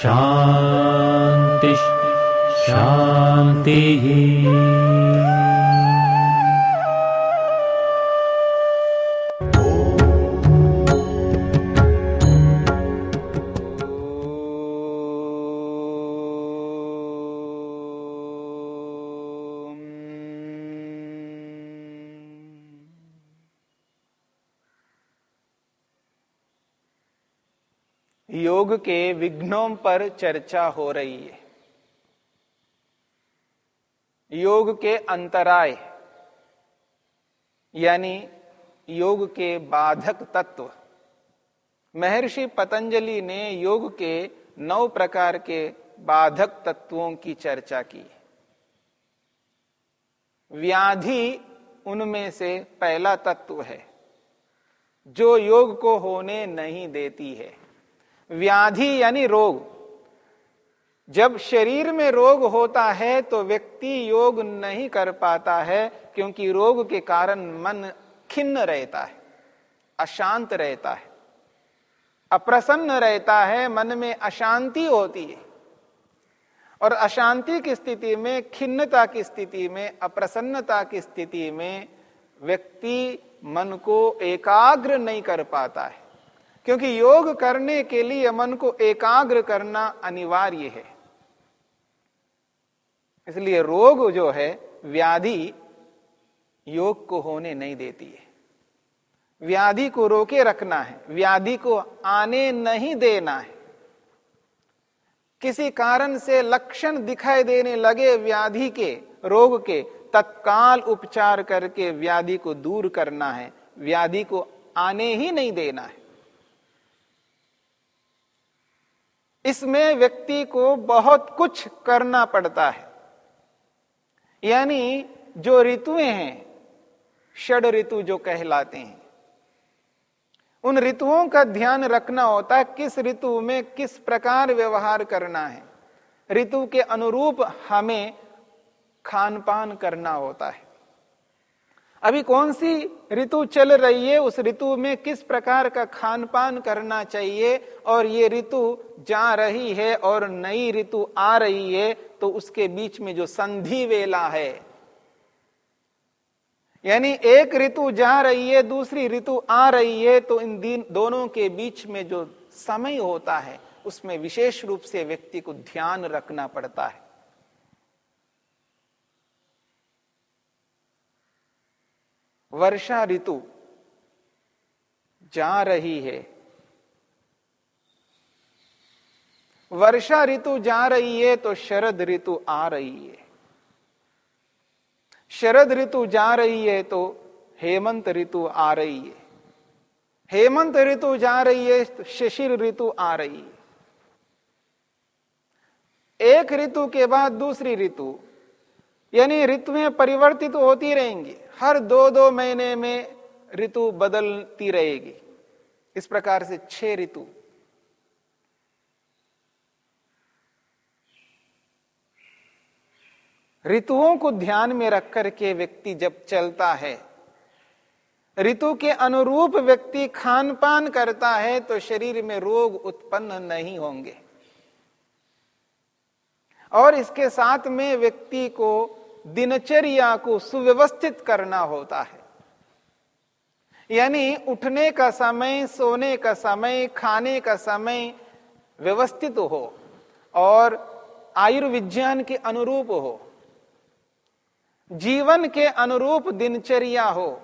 शान्तिः शान्तिः योग के विघ्नों पर चर्चा हो रही है। योग के अंतराय, यानी योग के बाधक तत्व। महर्षि पतंजलि ने योग के नौ प्रकार के बाधक तत्वों की चर्चा की। व्याधि उनमें से पहला तत्व है, जो योग को होने नहीं देती है। व्याधि यानी रोग। जब शरीर में रोग होता है तो व्यक्ति योग नहीं कर पाता है, क्योंकि रोग के कारण मन खिन्न रहता है, अशांत रहता है, अप्रसन्न रहता है, मन में अशांति होती है। और अशांति की स्थिति में, खिन्नता की स्थिति में, अप्रसन्नता की स्थिति में व्यक्ति मन को एकाग्र नहीं कर पाता है। क्योंकि योग करने के लिए मन को एकाग्र करना अनिवार्य है। इसलिए रोग जो है, व्याधि योग को होने नहीं देती है। व्याधि को रोके रखना है, व्याधि को आने नहीं देना है। किसी कारण से लक्षण दिखाई देने लगे व्याधि के, रोग के, तत्काल उपचार करके व्याधि को दूर करना है, व्याधि को आने ही नहीं देना है। इसमें व्यक्ति को बहुत कुछ करना पड़ता है। यानी जो ऋतुएँ हैं, षड ऋतु जो कहलाते हैं, उन ऋतुओं का ध्यान रखना होता है, किस ऋतु में किस प्रकार व्यवहार करना है। ऋतु के अनुरूप हमें खान पान करना होता है। अभी कौन सी ऋतु चल रही है? उस ऋतु में किस प्रकार का खान पान करना चाहिए? और ये ऋतु जा रही है और नई ऋतु आ रही है तो उसके बीच में जो संधि वेला है। यानी एक ऋतु जा रही है, दूसरी ऋतु आ रही है तो इन दिन, दोनों के बीच में जो समय होता है, उसमें विशेष रूप से व्यक्ति को ध्यान रखना पड़ता है। वर्षा ऋतु जा रही है। वर्षा ऋतु जा रही है तो शरद ऋतु आ रही है। शरद ऋतु जा रही है तो हेमंत ऋतु आ रही है। हेमंत ऋतु जा रही है तो शिशिर ऋतु आ रही है। एक ऋतु के बाद दूसरी ऋतु यानी ऋतुएँ परिवर्तित होती रहेंगी। हर दो दो महीने में ऋतु बदलती रहेगी। इस प्रकार से छह ऋतु। ऋतुओं को ध्यान में रख करके व्यक्ति जब चलता है, ऋतु के अनुरूप व्यक्ति खान पान करता है तो शरीर में रोग उत्पन्न नहीं होंगे। और इसके साथ में व्यक्ति को दिनचर्या को सुव्यवस्थित करना होता है। यानी उठने का समय, सोने का समय, खाने का समय व्यवस्थित हो और आयुर्विज्ञान के अनुरूप हो। जीवन के अनुरूप दिनचर्या हो,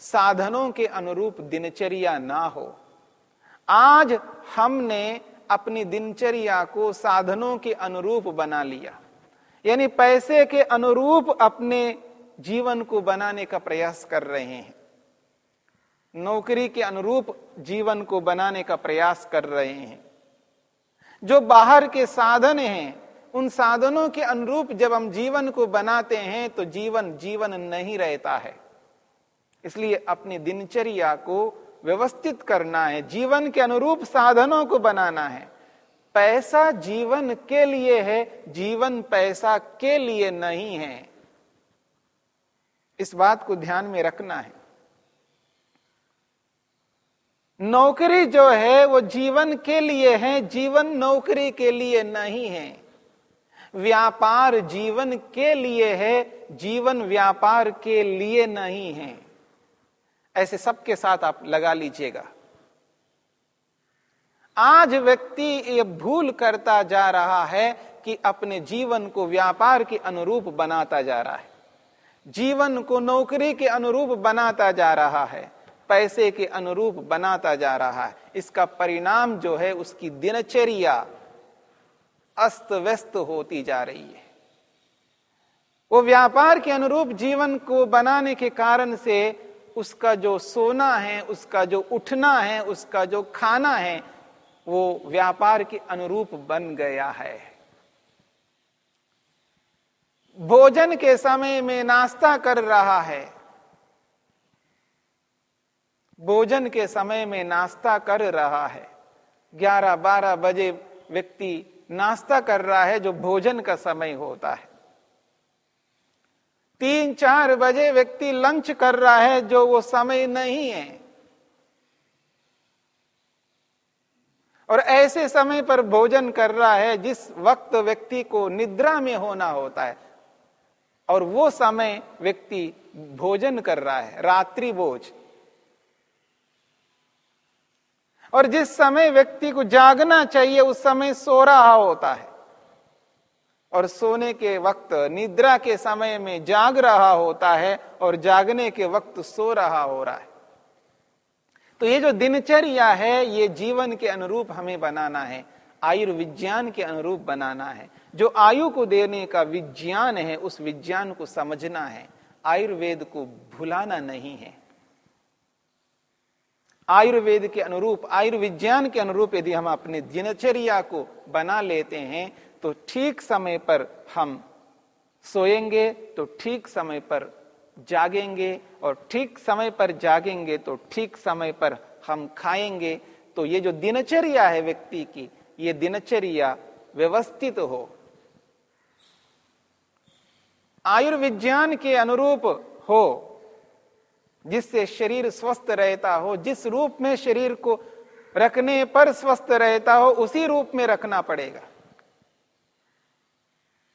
साधनों के अनुरूप दिनचर्या ना हो। आज हमने अपनी दिनचर्या को साधनों के अनुरूप बना लिया। यानी पैसे के अनुरूप अपने जीवन को बनाने का प्रयास कर रहे हैं। नौकरी के अनुरूप जीवन को बनाने का प्रयास कर रहे हैं। जो बाहर के साधन हैं, उन साधनों के अनुरूप जब हम जीवन को बनाते हैं तो जीवन जीवन नहीं रहता है। इसलिए अपनी दिनचर्या को व्यवस्थित करना है, जीवन के अनुरूप साधनों को बनाना है। पैसा जीवन के लिए है, जीवन पैसा के लिए नहीं है। इस बात को ध्यान में रखना है। नौकरी जो है, वो जीवन के लिए है, जीवन नौकरी के लिए नहीं है। व्यापार जीवन के लिए है, जीवन व्यापार के लिए नहीं है। ऐसे सबके साथ आप लगा लीजिएगा। आज व्यक्ति ये भूल करता जा रहा है कि अपने जीवन को व्यापार के अनुरूप बनाता जा रहा है। जीवन को नौकरी के अनुरूप बनाता जा रहा है, पैसे के अनुरूप बनाता जा रहा है। इसका परिणाम जो है, उसकी दिनचर्या अस्त व्यस्त होती जा रही है। वो व्यापार के अनुरूप जीवन को बनाने के कारण से उसका जो सोना है, उसका जो उठना है, उसका जो खाना है वो व्यापार के अनुरूप बन गया है। भोजन के समय में नाश्ता कर रहा है। भोजन के समय में नाश्ता कर रहा है। 11-12 बजे व्यक्ति नाश्ता कर रहा है जो भोजन का समय होता है। तीन चार बजे व्यक्ति लंच कर रहा है जो वो समय नहीं है। और ऐसे समय पर भोजन कर रहा है जिस वक्त व्यक्ति को निद्रा में होना होता है। और वो समय व्यक्ति भोजन कर रहा है, रात्रि भोज। और जिस समय व्यक्ति को जागना चाहिए, उस समय सो रहा होता है। और सोने के वक्त, निद्रा के समय में जाग रहा होता है और जागने के वक्त सो रहा हो रहा है। तो ये जो दिनचर्या है, ये जीवन के अनुरूप हमें बनाना है, आयुर्विज्ञान के अनुरूप बनाना है। जो आयु को देने का विज्ञान है, उस विज्ञान को समझना है। आयुर्वेद को भुलाना नहीं है। आयुर्वेद के अनुरूप, आयुर्विज्ञान के अनुरूप यदि हम अपने दिनचर्या को बना लेते हैं तो ठीक समय पर हम सोएँगे तो ठीक समय पर जागेंगे और ठीक समय पर जागेंगे तो ठीक समय पर हम खाएँगे। तो ये जो दिनचर्या है व्यक्ति की, ये दिनचर्या व्यवस्थित हो। आयुर्विज्ञान के अनुरूप हो, जिससे शरीर स्वस्थ रहता हो, जिस रूप में शरीर को रखने पर स्वस्थ रहता हो, उसी रूप में रखना पड़ेगा।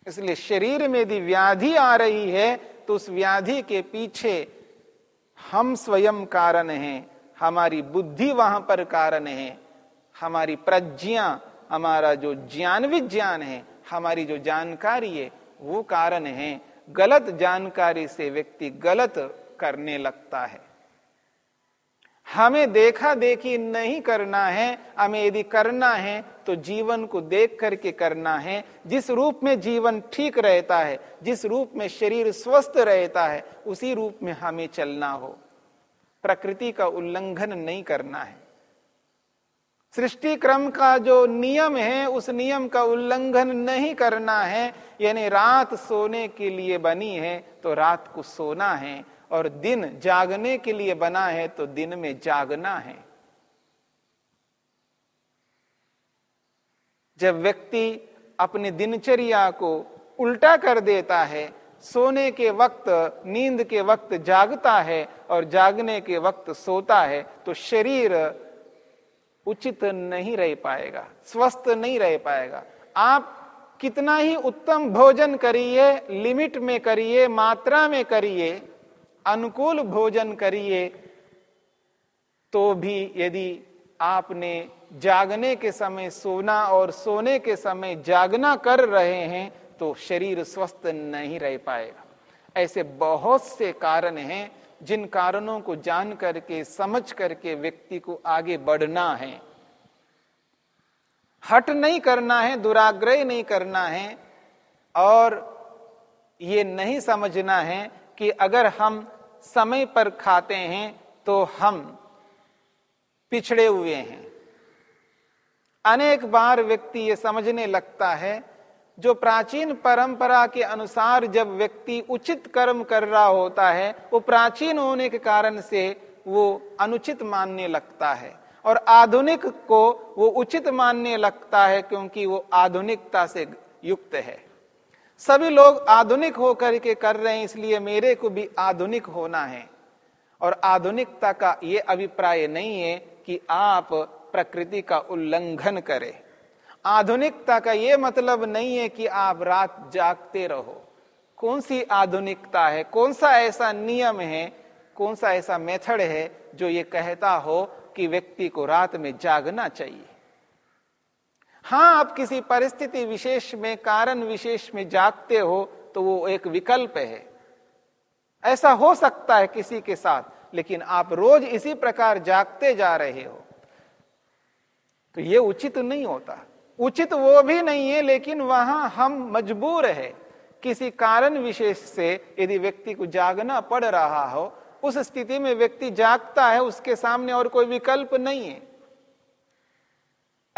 इसलिए शरीर में यदि व्याधि आ रही है तो उस व्याधि के पीछे हम स्वयं कारण हैं, हमारी बुद्धि वहाँ पर कारण है, हमारी प्रज्ञा, हमारा जो ज्ञान विज्ञान है, हमारी जो जानकारी है, वो कारण है। गलत जानकारी से व्यक्ति गलत करने लगता है। हमें देखा देखी नहीं करना है, हमें यदि करना है तो जीवन को देख करके करना है। जिस रूप में जीवन ठीक रहता है, जिस रूप में शरीर स्वस्थ रहता है, उसी रूप में हमें चलना हो। प्रकृति का उल्लंघन नहीं करना है। सृष्टि क्रम का जो नियम है, उस नियम का उल्लंघन नहीं करना है। यानी रात सोने के लिए बनी है तो रात को सोना है। और दिन जागने के लिए बना है तो दिन में जागना है। जब व्यक्ति अपनी दिनचर्या को उल्टा कर देता है, सोने के वक्त, नींद के वक्त जागता है और जागने के वक्त सोता है तो शरीर उचित नहीं रह पाएगा, स्वस्थ नहीं रह पाएगा। आप कितना ही उत्तम भोजन करिए, लिमिट में करिए, मात्रा में करिए अनुकूल भोजन करिए तो भी यदि आपने जागने के समय सोना और सोने के समय जागना कर रहे हैं तो शरीर स्वस्थ नहीं रह पाएगा। ऐसे बहुत से कारण हैं, जिन कारणों को जान करके, समझ करके व्यक्ति को आगे बढ़ना है। हट नहीं करना है, दुराग्रह नहीं करना है, और ये नहीं समझना है कि अगर हम समय पर खाते हैं तो हम पिछड़े हुए हैं। अनेक बार व्यक्ति ये समझने लगता है, जो प्राचीन परंपरा के अनुसार जब व्यक्ति उचित कर्म कर रहा होता है, वो प्राचीन होने के कारण से वो अनुचित मानने लगता है और आधुनिक को वो उचित मानने लगता है क्योंकि वो आधुनिकता से युक्त है। सभी लोग आधुनिक होकर के कर रहे हैं, इसलिए मेरे को भी आधुनिक होना है। और आधुनिकता का ये अभिप्राय नहीं है कि आप प्रकृति का उल्लंघन करें। आधुनिकता का यह मतलब नहीं है कि आप रात जागते रहो। कौन सी आधुनिकता है? कौन सा ऐसा नियम है? कौन सा ऐसा मेथड है जो ये कहता हो कि व्यक्ति को रात में जागना चाहिए? हाँ, आप किसी परिस्थिति विशेष में, कारण विशेष में जागते हो तो वो एक विकल्प है। ऐसा हो सकता है किसी के साथ, लेकिन आप रोज इसी प्रकार जागते जा रहे हो। तो ये उचित नहीं होता। उचित वो भी नहीं है, लेकिन वहाँ हम मजबूर है। किसी कारण विशेष से यदि व्यक्ति को जागना पड़ रहा हो, उस स्थिति में व्यक्ति जागता है, उसके सामने और कोई विकल्प नहीं है।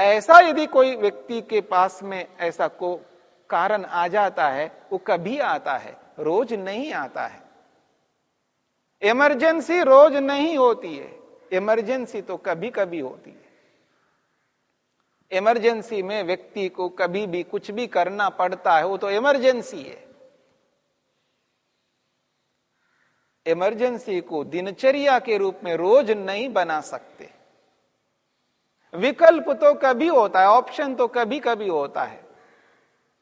ऐसा यदि कोई व्यक्ति के पास में ऐसा को कारण आ जाता है, वो कभी आता है, रोज नहीं आता है। इमरजेंसी रोज नहीं होती है। इमरजेंसी तो कभी कभी होती है। इमरजेंसी में व्यक्ति को कभी भी कुछ भी करना पड़ता है, वो तो इमरजेंसी है। इमरजेंसी को दिनचर्या के रूप में रोज नहीं बना सकते। विकल्प तो कभी होता है ऑप्शन तो कभी कभी होता है।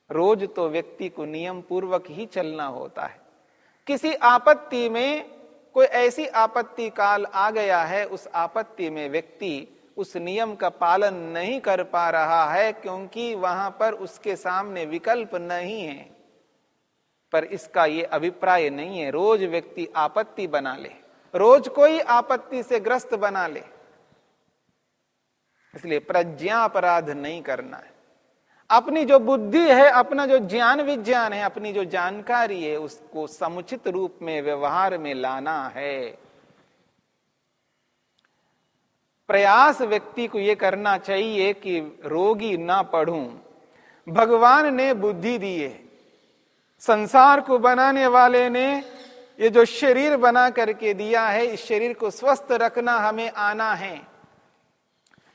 रोज तो व्यक्ति को नियम पूर्वक ही चलना होता है। किसी आपत्ति में कोई ऐसी आपत्ति काल आ गया है, उस आपत्ति में व्यक्ति उस नियम का पालन नहीं कर पा रहा है, क्योंकि वहाँ पर उसके सामने विकल्प नहीं है। पर इसका ये अभिप्राय नहीं है, रोज व्यक्ति आपत्ति बना ले। रोज कोई आपत्ति से ग्रस्त बना ले। इसलिए प्रज्ञा अपराध नहीं करना है। अपनी जो बुद्धि है, अपना जो ज्ञान विज्ञान है, अपनी जो जानकारी है, उसको समुचित रूप में, व्यवहार में लाना है। प्रयास व्यक्ति को यह करना चाहिए कि रोगी ना पढ़ूं। भगवान ने बुद्धि दी है। संसार को बनाने वाले ने ये जो शरीर बना करके दिया है, इस शरीर को स्वस्थ रखना हमें आना है।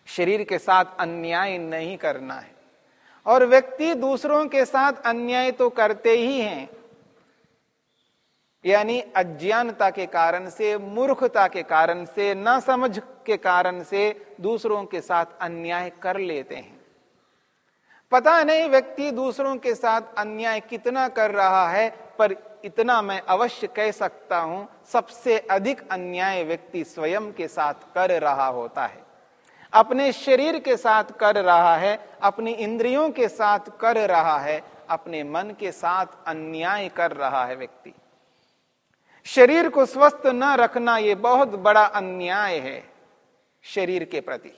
शरीर के साथ अन्याय नहीं करना है। और व्यक्ति दूसरों के साथ अन्याय तो करते ही हैं। यानी अज्ञानता के कारण से, मूर्खता के कारण से न समझ के कारण से दूसरों के साथ अन्याय कर लेते हैं। पता नहीं व्यक्ति दूसरों के साथ अन्याय कितना कर रहा है, पर इतना मैं अवश्य कह सकता हूँ, सबसे अधिक अन्याय व्यक्ति स्वयं के साथ कर रहा होता है। अपने शरीर के साथ कर रहा है, अपनी इंद्रियों के साथ कर रहा है, अपने मन के साथ अन्याय कर रहा है व्यक्ति। शरीर को स्वस्थ न रखना यह बहुत बड़ा अन्याय है शरीर के प्रति।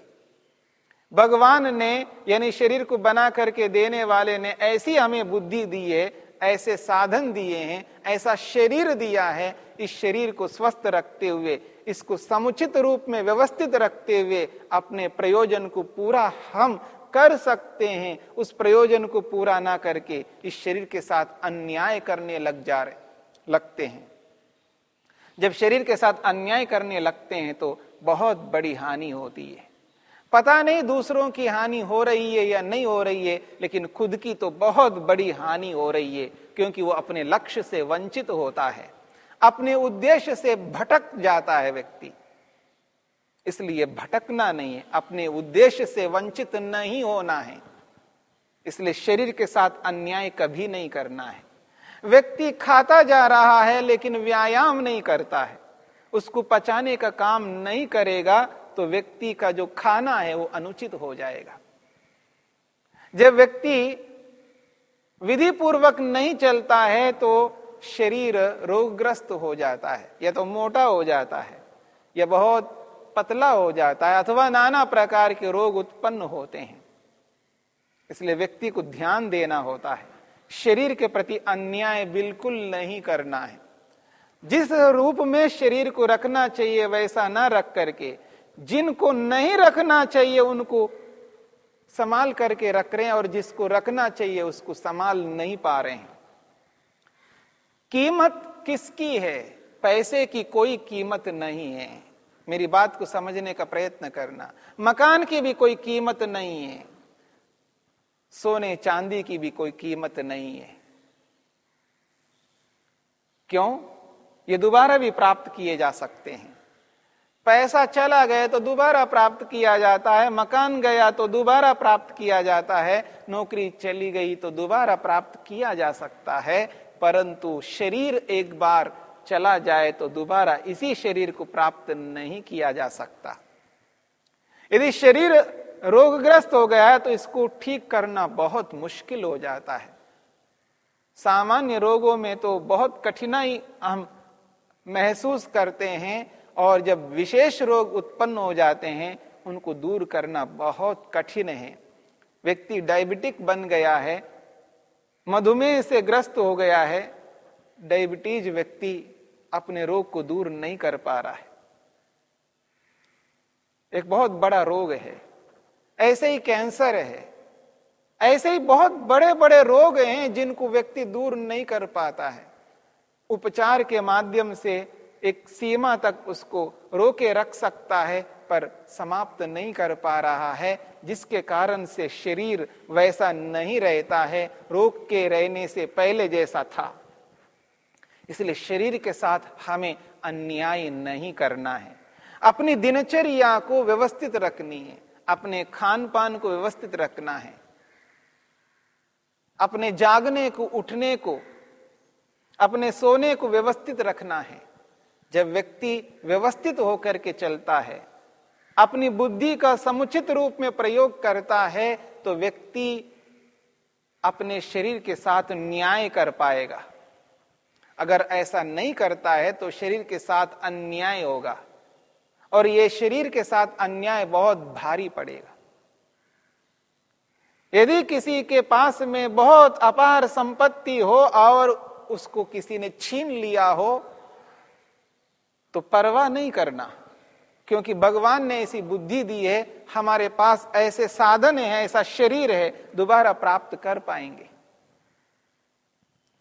भगवान ने, यानी शरीर को बना करके देने वाले ने ऐसी हमें बुद्धि दी है, ऐसे साधन दिए हैं, ऐसा शरीर दिया है, इस शरीर को स्वस्थ रखते हुए इसको समुचित रूप में व्यवस्थित रखते हुए अपने प्रयोजन को पूरा हम कर सकते हैं। उस प्रयोजन को पूरा ना करके इस शरीर के साथ अन्याय करने लग जा रहे, लगते हैं। जब शरीर के साथ अन्याय करने लगते हैं तो बहुत बड़ी हानि होती है। पता नहीं दूसरों की हानि हो रही है या नहीं हो रही है, लेकिन खुद की तो बहुत बड़ी हानि हो रही है, क्योंकि वो अपने लक्ष्य से वंचित होता है। अपने उद्देश्य से भटक जाता है व्यक्ति। इसलिए भटकना नहीं है, अपने उद्देश्य से वंचित नहीं होना है। इसलिए शरीर के साथ अन्याय कभी नहीं करना है। व्यक्ति खाता जा रहा है, लेकिन व्यायाम नहीं करता है। उसको पचाने का काम नहीं करेगा तो व्यक्ति का जो खाना है, वो अनुचित हो जाएगा। जब व्यक्ति विधि पूर्वक नहीं चलता है तो शरीर रोगग्रस्त हो जाता है, या तो मोटा हो जाता है, या बहुत पतला हो जाता है, अथवा नाना प्रकार के रोग उत्पन्न होते हैं। इसलिए व्यक्ति को ध्यान देना होता है। शरीर के प्रति अन्याय बिल्कुल नहीं करना है। जिस रूप में शरीर को रखना चाहिए, वैसा ना रख करके, जिनको नहीं रखना चाहिए, उनको संभाल करके रख रहे हैं, और जिसको रखना चाहिए, उसको संभाल नहीं पा रहे हैं। कीमत किसकी है? पैसे की कोई कीमत नहीं है। मेरी बात को समझने का प्रयत्न करना। मकान की भी कोई कीमत नहीं है। सोने चांदी की भी कोई कीमत नहीं है। क्यों? ये दोबारा भी प्राप्त किए जा सकते हैं। पैसा चला गया तो दोबारा प्राप्त किया जाता है। मकान गया तो दोबारा प्राप्त किया जाता है। नौकरी चली गई तो दोबारा प्राप्त किया जा सकता है। परंतु शरीर एक बार चला जाए तो दोबारा इसी शरीर को प्राप्त नहीं किया जा सकता। यदि शरीर रोगग्रस्त हो गया है तो इसको ठीक करना बहुत मुश्किल हो जाता है। सामान्य रोगों में तो बहुत कठिनाई हम महसूस करते हैं और जब विशेष रोग उत्पन्न हो जाते हैं, उनको दूर करना बहुत कठिन है। व्यक्ति डायबिटिक बन गया है मधुमेह से ग्रस्त हो गया है, डायबिटीज़ व्यक्ति अपने रोग को दूर नहीं कर पा रहा है। एक बहुत बड़ा रोग है। ऐसे ही कैंसर है। ऐसे ही बहुत बड़े बड़े रोग हैं जिनको व्यक्ति दूर नहीं कर पाता है। उपचार के माध्यम से एक सीमा तक उसको रोके रख सकता है पर समाप्त नहीं कर पा रहा है, जिसके कारण से शरीर वैसा नहीं रहता है, रोग के रहने से पहले जैसा था। इसलिए शरीर के साथ हमें अन्याय नहीं करना है। अपनी दिनचर्या को व्यवस्थित रखनी है, अपने खान पान को व्यवस्थित रखना है, अपने जागने को, उठने को, अपने सोने को व्यवस्थित रखना है। जब व्यक्ति व्यवस्थित होकर के चलता है अपनी बुद्धि का समुचित रूप में प्रयोग करता है तो व्यक्ति अपने शरीर के साथ न्याय कर पाएगा। अगर ऐसा नहीं करता है तो शरीर के साथ अन्याय होगा। और ये शरीर के साथ अन्याय बहुत भारी पड़ेगा। यदि किसी के पास में बहुत अपार संपत्ति हो और उसको किसी ने छीन लिया हो तो परवाह नहीं करना। क्योंकि भगवान ने ऐसी बुद्धि दी है हमारे पास ऐसे साधन है ऐसा शरीर है दोबारा प्राप्त कर पाएँगे।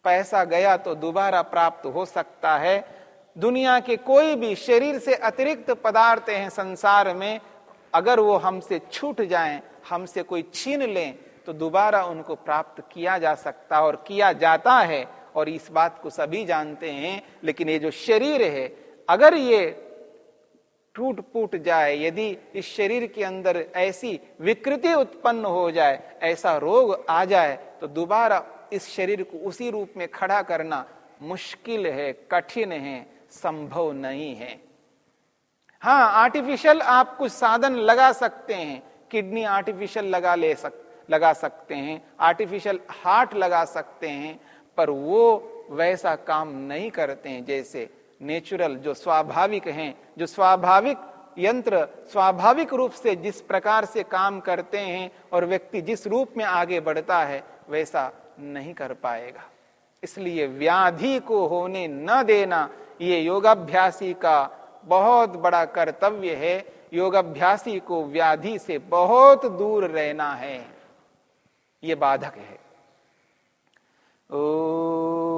पैसा गया तो दोबारा प्राप्त हो सकता है। दुनिया के कोई भी शरीर से अतिरिक्त पदार्थ हैं संसार में अगर वो हमसे छूट जाएँ, हमसे कोई छीन लें तो दोबारा उनको प्राप्त किया जा सकता और किया जाता है। और इस बात को सभी जानते हैं लेकिन ये जो शरीर है अगर ये टूट फूट जाए, यदि इस शरीर के अंदर ऐसी विकृति उत्पन्न हो जाए, ऐसा रोग आ जाए तो दोबारा इस शरीर को उसी रूप में खड़ा करना मुश्किल है, कठिन है, संभव नहीं है। हाँ आर्टिफिशियल आप कुछ साधन लगा सकते हैं, किडनी आर्टिफिशियल लगा ले सक, लगा सकते हैं, आर्टिफिशियल हार्ट लगा सकते हैं, पर वो वैसा काम नहीं करते हैं, जैसे नेचुरल जो स्वाभाविक हैं, जो स्वाभाविक यंत्र स्वाभाविक रूप से जिस प्रकार से काम करते हैं और व्यक्ति जिस रूप में आगे बढ़ता है, वैसा नहीं कर पाएगा। इसलिए व्याधि को होने न देना, ये योगाभ्यासी का बहुत बड़ा कर्तव्य है। योगाभ्यासी को व्याधि से बहुत दूर रहना है। ये बाधक है। ओ